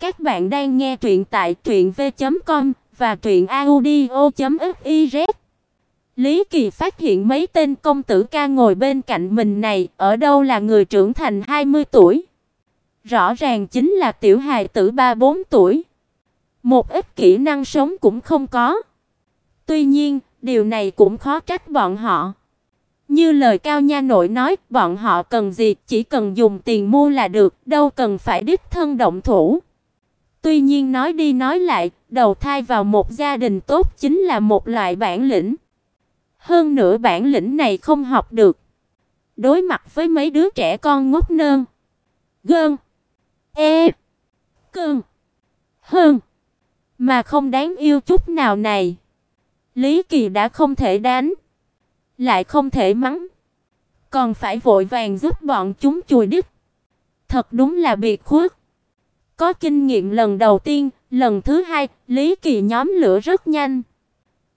Các bạn đang nghe truyện tại truyệnv.com và truyệnaudio.fiz. Lý Kỳ phát hiện mấy tên công tử ca ngồi bên cạnh mình này, ở đâu là người trưởng thành 20 tuổi. Rõ ràng chính là tiểu hài tử 3-4 tuổi. Một ít kỹ năng sống cũng không có. Tuy nhiên, điều này cũng khó trách bọn họ. Như lời Cao Nha nội nói, bọn họ cần gì, chỉ cần dùng tiền mua là được, đâu cần phải đích thân động thủ. Tuy nhiên nói đi nói lại, đầu thai vào một gia đình tốt chính là một loại bản lĩnh. Hơn nữa bản lĩnh này không học được. Đối mặt với mấy đứa trẻ con ngốc nơn, gơn, e, cưng, hơn mà không đáng yêu chút nào này. Lý Kỳ đã không thể đánh, lại không thể mắng, còn phải vội vàng giúp bọn chúng chùi đít. Thật đúng là biệt khuất. Có kinh nghiệm lần đầu tiên, lần thứ hai, Lý Kỳ nhóm lửa rất nhanh.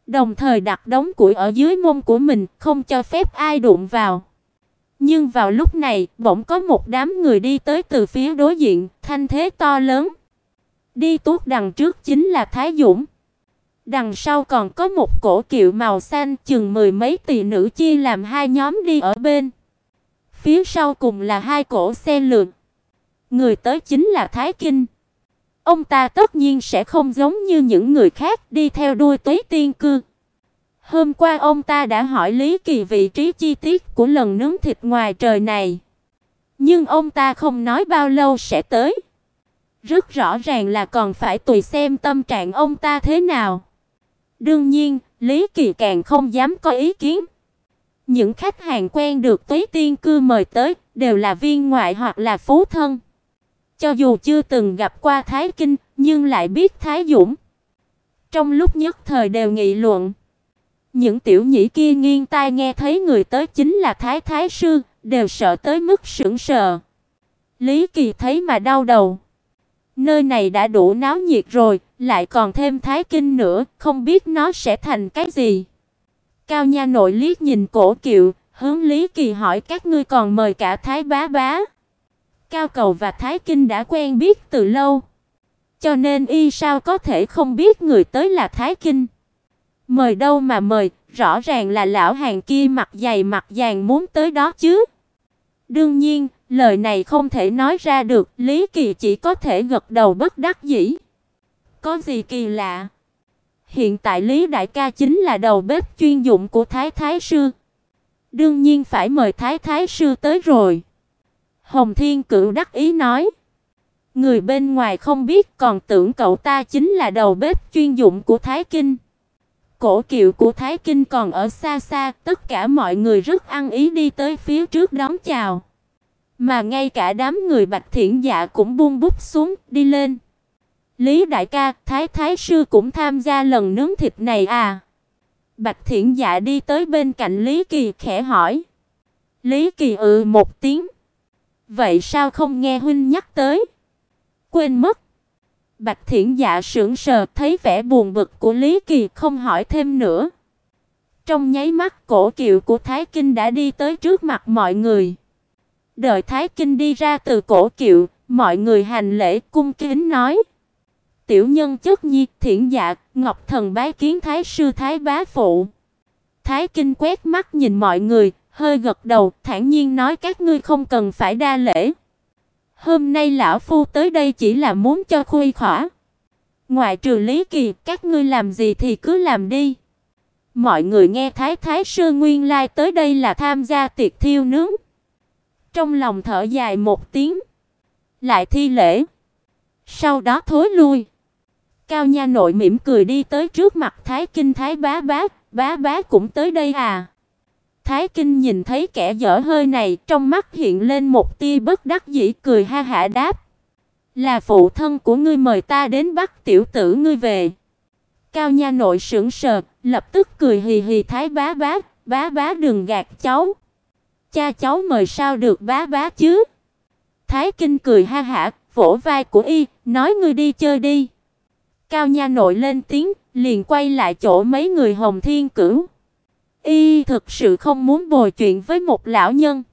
Đồng thời đặt đống củi ở dưới mông của mình, không cho phép ai đụng vào. Nhưng vào lúc này, bỗng có một đám người đi tới từ phía đối diện, thanh thế to lớn. Đi tuốt đằng trước chính là Thái Dũng. Đằng sau còn có một cổ kiệu màu xanh chừng mười mấy tỷ nữ chia làm hai nhóm đi ở bên. Phía sau cùng là hai cổ xe lượn. Người tới chính là Thái Kinh. Ông ta tất nhiên sẽ không giống như những người khác đi theo đuôi Tây Tiên cư. Hôm qua ông ta đã hỏi Lý Kỳ vị trí chi tiết của lần nướng thịt ngoài trời này. Nhưng ông ta không nói bao lâu sẽ tới. Rất rõ ràng là còn phải tùy xem tâm trạng ông ta thế nào. Đương nhiên, Lý Kỳ càng không dám có ý kiến. Những khách hàng quen được Tây Tiên cư mời tới đều là viên ngoại hoặc là phú thân. Cho dù chưa từng gặp qua Thái Kinh, nhưng lại biết Thái Dũng. Trong lúc nhất thời đều nghị luận. Những tiểu nhị kia nghiêng tai nghe thấy người tới chính là Thái Thái sư, đều sợ tới mức sững sờ. Lý Kỳ thấy mà đau đầu. Nơi này đã đủ náo nhiệt rồi, lại còn thêm Thái Kinh nữa, không biết nó sẽ thành cái gì. Cao Nha nội liếc nhìn cổ kiệu, hướng Lý Kỳ hỏi các ngươi còn mời cả Thái bá bá. Cao Cầu và Thái Kinh đã quen biết từ lâu, cho nên y sao có thể không biết người tới là Thái Kinh. Mời đâu mà mời, rõ ràng là lão hàng kia mặt dày mặt dàn muốn tới đó chứ. Đương nhiên, lời này không thể nói ra được, Lý Kỳ chỉ có thể gật đầu bất đắc dĩ. Có gì kỳ lạ? Hiện tại Lý đại ca chính là đầu bếp chuyên dụng của Thái Thái sư. Đương nhiên phải mời Thái Thái sư tới rồi. Hồng Thiên Cửu đắc ý nói. Người bên ngoài không biết còn tưởng cậu ta chính là đầu bếp chuyên dụng của Thái Kinh. Cổ kiệu của Thái Kinh còn ở xa xa, tất cả mọi người rất ăn ý đi tới phía trước đón chào. Mà ngay cả đám người Bạch Thiển Dạ cũng buông bút xuống, đi lên. Lý đại ca, Thái Thái sư cũng tham gia lần nướng thịt này à? Bạch Thiển Dạ đi tới bên cạnh Lý Kỳ khẽ hỏi. Lý Kỳ ừ một tiếng. Vậy sao không nghe huynh nhắc tới? Quên mất. Bạch Thiển Dạ sững sờ, thấy vẻ buồn bực của Lý Kỳ, không hỏi thêm nữa. Trong nháy mắt, cổ kiệu của Thái Kinh đã đi tới trước mặt mọi người. Đợi Thái Kinh đi ra từ cổ kiệu, mọi người hành lễ cung kính nói: "Tiểu nhân chất nhi, Thiển Dạ, Ngọc Thần bái kiến Thái sư Thái bá phụ." Thái Kinh quét mắt nhìn mọi người, hơi gật đầu, thản nhiên nói các ngươi không cần phải đa lễ. Hôm nay lão phu tới đây chỉ là muốn cho khuây khỏa. Ngoại trừ Lý Kỳ, các ngươi làm gì thì cứ làm đi. Mọi người nghe Thái Thái sư nguyên lai tới đây là tham gia tiệc thiêu nướng. Trong lòng thở dài một tiếng, lại thi lễ. Sau đó thối lui. Cao Nha nội mỉm cười đi tới trước mặt Thái Kinh Thái bá bá, bá bá cũng tới đây à? Thái Kinh nhìn thấy kẻ dở hơi này, trong mắt hiện lên một tia bất đắc dĩ cười ha hả đáp: "Là phụ thân của ngươi mời ta đến bắt tiểu tử ngươi về." Cao nha nội sững sờ, lập tức cười hì hì thái bá bá, "Bá bá đừng gạt cháu. Cha cháu mời sao được bá bá chứ?" Thái Kinh cười ha hả, vỗ vai của y, nói ngươi đi chơi đi. Cao nha nội lên tiếng, liền quay lại chỗ mấy người Hồng Thiên Cửu. Y thực sự không muốn bồi chuyện với một lão nhân.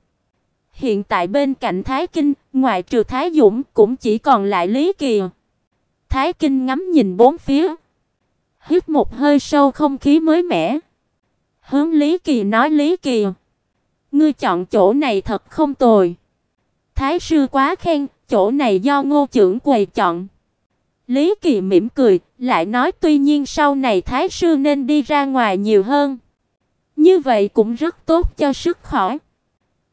Hiện tại bên cạnh Thái Kinh, ngoài trừ Thái Dũng cũng chỉ còn lại Lý Kỳ. Thái Kinh ngắm nhìn bốn phía, hít một hơi sâu không khí mới mẻ. Hướng Lý Kỳ nói Lý Kỳ, ngươi chọn chỗ này thật không tồi. Thái sư quá khen, chỗ này do Ngô trưởng quầy chọn. Lý Kỳ mỉm cười, lại nói tuy nhiên sau này thái sư nên đi ra ngoài nhiều hơn. Như vậy cũng rất tốt cho sức khỏe.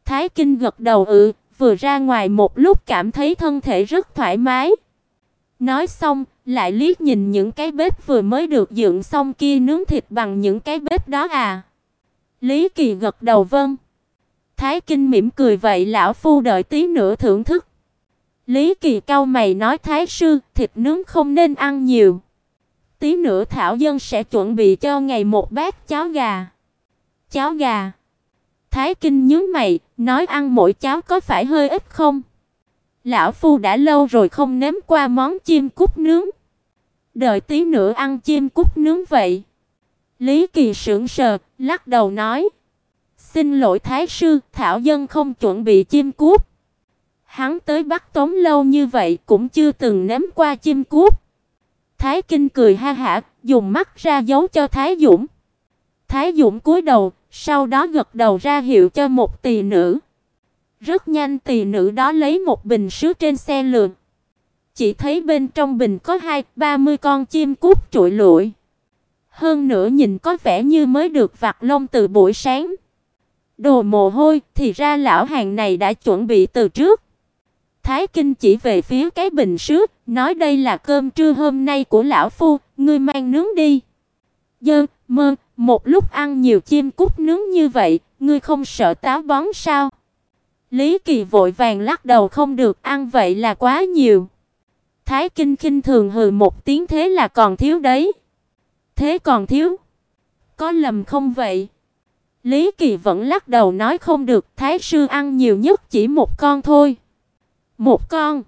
Thái Kinh gật đầu ừ, vừa ra ngoài một lúc cảm thấy thân thể rất thoải mái. Nói xong, lại liếc nhìn những cái bếp vừa mới được dựng xong kia nướng thịt bằng những cái bếp đó à. Lý Kỳ gật đầu vâng. Thái Kinh mỉm cười vậy lão phu đợi tí nữa thưởng thức. Lý Kỳ cau mày nói Thái sư, thịt nướng không nên ăn nhiều. Tí nữa thảo dân sẽ chuẩn bị cho ngày một bát cháo gà. Cháo gà? Thái Kinh nhướng mày, nói ăn mỗi cháo có phải hơi ít không? Lão phu đã lâu rồi không nếm qua món chim cút nướng. Đợi tí nữa ăn chim cút nướng vậy. Lý Kỳ sững sờ, lắc đầu nói: "Xin lỗi thái sư, thảo dân không chuẩn bị chim cút." Hắn tới Bắc Tống lâu như vậy cũng chưa từng nếm qua chim cút. Thái Kinh cười ha hả, dùng mắt ra dấu cho Thái Dũng. Thái Dũng cúi đầu, sau đó gật đầu ra hiệu cho một tỳ nữ. Rất nhanh tỳ nữ đó lấy một bình sứ trên xe lượn. Chỉ thấy bên trong bình có hai ba mươi con chim cút trụi lụi. Hơn nữa nhìn có vẻ như mới được vặt lông từ buổi sáng. Đồ mồ hôi thì ra lão hàng này đã chuẩn bị từ trước. Thái Kinh chỉ về phía cái bình sứ, nói đây là cơm trưa hôm nay của lão phu, ngươi mang nướng đi. Dơ, mơ, một lúc ăn nhiều chim cút nướng như vậy, ngươi không sợ táo bón sao? Lý Kỳ vội vàng lắc đầu không được, ăn vậy là quá nhiều. Thái Kinh khinh thường hừ một tiếng thế là còn thiếu đấy. Thế còn thiếu? Có lầm không vậy? Lý Kỳ vẫn lắc đầu nói không được, thái sư ăn nhiều nhất chỉ một con thôi. Một con.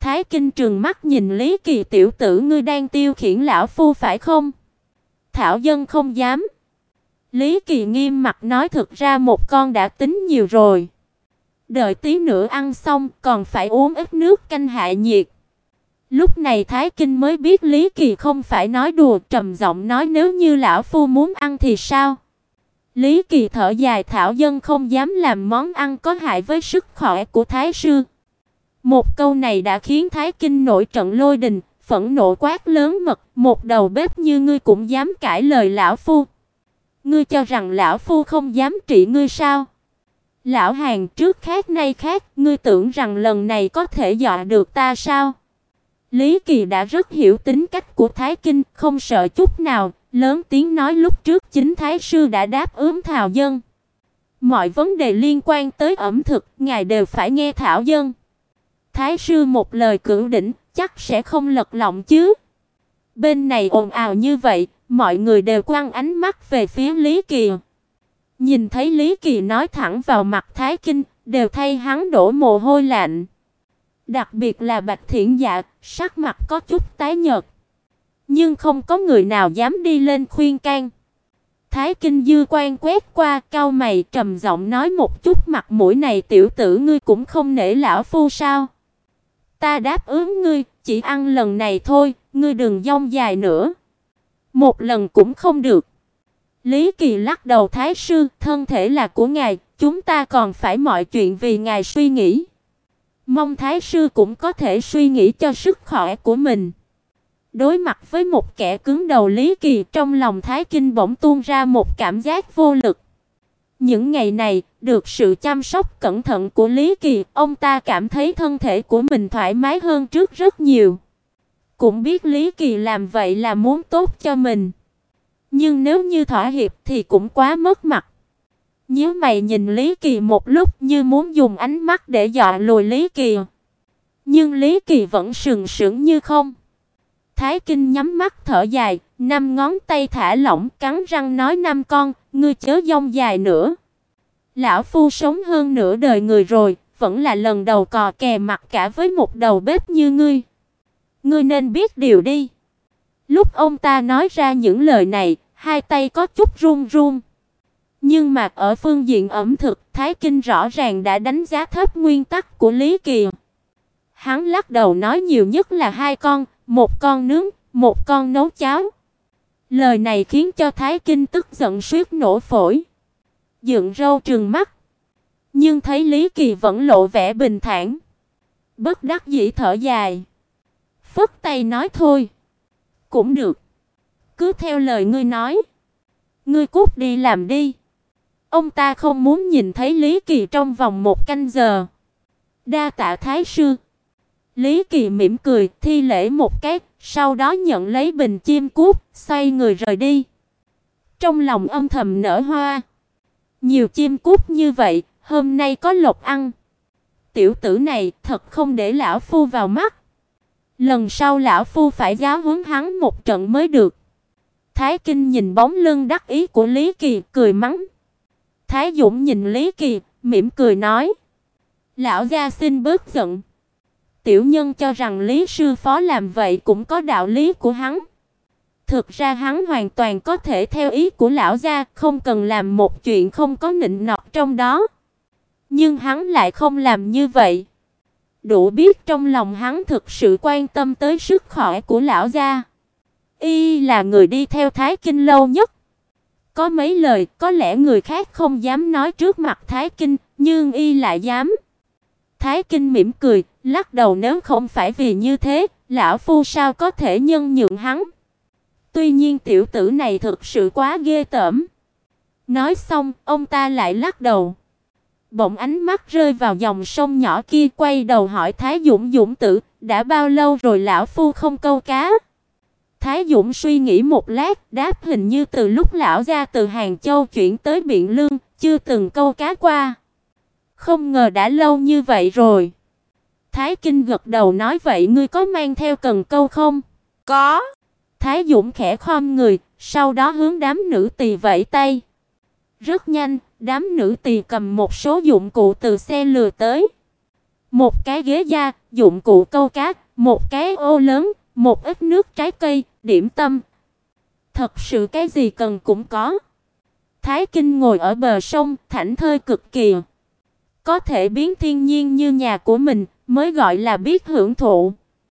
Thái Kinh trừng mắt nhìn Lý Kỳ tiểu tử ngươi đang tiêu khiển lão phu phải không? Thảo dân không dám. Lý Kỳ nghiêm mặt nói thực ra một con đã tính nhiều rồi. Đợi tí nữa ăn xong còn phải uống ít nước canh hạ nhiệt. Lúc này Thái Kinh mới biết Lý Kỳ không phải nói đùa, trầm giọng nói nếu như lão phu muốn ăn thì sao? Lý Kỳ thở dài thảo dân không dám làm món ăn có hại với sức khỏe của thái sư. Một câu này đã khiến Thái Kinh nổi trận lôi đình, phẫn nộ quát lớn mật, một đầu bếp như ngươi cũng dám cãi lời lão phu. Ngươi cho rằng lão phu không dám trị ngươi sao? Lão hàng trước khác nay khác, ngươi tưởng rằng lần này có thể dọa được ta sao? Lý Kỳ đã rất hiểu tính cách của Thái Kinh, không sợ chút nào, lớn tiếng nói lúc trước chính Thái sư đã đáp ứng Thảo dân. Mọi vấn đề liên quan tới ẩm thực, ngài đều phải nghe Thảo dân. Thái sư một lời cửu đỉnh, chắc sẽ không lật lọng chứ. Bên này ồn ào như vậy, mọi người đều quăng ánh mắt về phía Lý Kỳ. Nhìn thấy Lý Kỳ nói thẳng vào mặt Thái Kinh, đều thay hắn đổ mồ hôi lạnh. Đặc biệt là Bạch Thiện Dạ, sắc mặt có chút tái nhợt, nhưng không có người nào dám đi lên khuyên can. Thái Kinh dư quan quét qua, cau mày trầm giọng nói một chút mặt mũi này tiểu tử ngươi cũng không nể lão phu sao? Ta đáp ứng ngươi, chỉ ăn lần này thôi, ngươi đừng dông dài nữa. Một lần cũng không được. Lý Kỳ lắc đầu thái sư, thân thể là của ngài, chúng ta còn phải mọi chuyện vì ngài suy nghĩ. Mong thái sư cũng có thể suy nghĩ cho sức khỏe của mình. Đối mặt với một kẻ cứng đầu Lý Kỳ, trong lòng Thái Kinh bỗng tuôn ra một cảm giác vô lực. Những ngày này, được sự chăm sóc cẩn thận của Lý Kỳ, ông ta cảm thấy thân thể của mình thoải mái hơn trước rất nhiều. Cũng biết Lý Kỳ làm vậy là muốn tốt cho mình. Nhưng nếu như thỏa hiệp thì cũng quá mất mặt. Nhíu mày nhìn Lý Kỳ một lúc như muốn dùng ánh mắt để dọa lùi Lý Kỳ. Nhưng Lý Kỳ vẫn sừng sững như không. Thái Kinh nhắm mắt thở dài, năm ngón tay thả lỏng, cắn răng nói năm con, ngươi chớ dông dài nữa. Lão phu sống hơn nửa đời người rồi, vẫn là lần đầu cò kè mặt cả với một đầu bếp như ngươi. Ngươi nên biết điều đi. Lúc ông ta nói ra những lời này, hai tay có chút run run. Nhưng mà ở phương diện ẩm thực, Thái Kinh rõ ràng đã đánh giá thấp nguyên tắc của Lý Kỳ. Hắn lắc đầu nói nhiều nhất là hai con, một con nướng, một con nấu cháo. Lời này khiến cho Thái Kinh tức giận suýt nổ phổi. Dựng râu trừng mắt. Nhưng thấy Lý Kỳ vẫn lộ vẻ bình thản. Bất đắc dĩ thở dài. Phất tay nói thôi. Cũng được. Cứ theo lời ngươi nói. Ngươi cút đi làm đi. Ông ta không muốn nhìn thấy Lý Kỳ trong vòng một canh giờ. Đa tạ thái sư. Lý Kỳ mỉm cười, thi lễ một cái, sau đó nhận lấy bình chim cút, xoay người rời đi. Trong lòng âm thầm nở hoa. Nhiều chim cút như vậy, hôm nay có lộc ăn. Tiểu tử này thật không để lão phu vào mắt. Lần sau lão phu phải giáo huấn hắn một trận mới được. Thái Kinh nhìn bóng lưng đắc ý của Lý Kỳ, cười mắng. Thái Dũng nhìn Lý Kỳ, mỉm cười nói: "Lão gia xin bớt giận." Tiểu nhân cho rằng Lý sư phó làm vậy cũng có đạo lý của hắn. Thực ra hắn hoàn toàn có thể theo ý của lão gia, không cần làm một chuyện không có nịnh nọt trong đó. Nhưng hắn lại không làm như vậy. Đủ biết trong lòng hắn thực sự quan tâm tới sức khỏe của lão gia. Y là người đi theo Thái Kinh lâu nhất. Có mấy lời có lẽ người khác không dám nói trước mặt Thái Kinh, nhưng y lại dám. Thái Kinh mỉm cười, lắc đầu nếu không phải vì như thế, lão phu sao có thể nhân nhượng hắn. Tuy nhiên tiểu tử này thực sự quá ghê tởm. Nói xong, ông ta lại lắc đầu. Bỗng ánh mắt rơi vào dòng sông nhỏ kia, quay đầu hỏi Thái Dũng Dũng tử, đã bao lâu rồi lão phu không câu cá? Thái Dũng suy nghĩ một lát, đáp hình như từ lúc lão gia từ Hàng Châu chuyển tới Biện Lương, chưa từng câu cá qua. Không ngờ đã lâu như vậy rồi. Thái Kinh gật đầu nói vậy ngươi có mang theo cần câu không? Có. Thái Dũng khẽ khom người, sau đó hướng đám nữ tỳ vẫy tay. Rất nhanh, đám nữ tỳ cầm một số dụng cụ từ xe lừa tới. Một cái ghế da, dụng cụ câu cá, một cái ô lớn, một ít nước trái cây, điểm tâm. Thật sự cái gì cần cũng có. Thái Kinh ngồi ở bờ sông, thảnh thơi cực kỳ. Có thể biến thiên nhiên như nhà của mình mới gọi là biết hưởng thụ.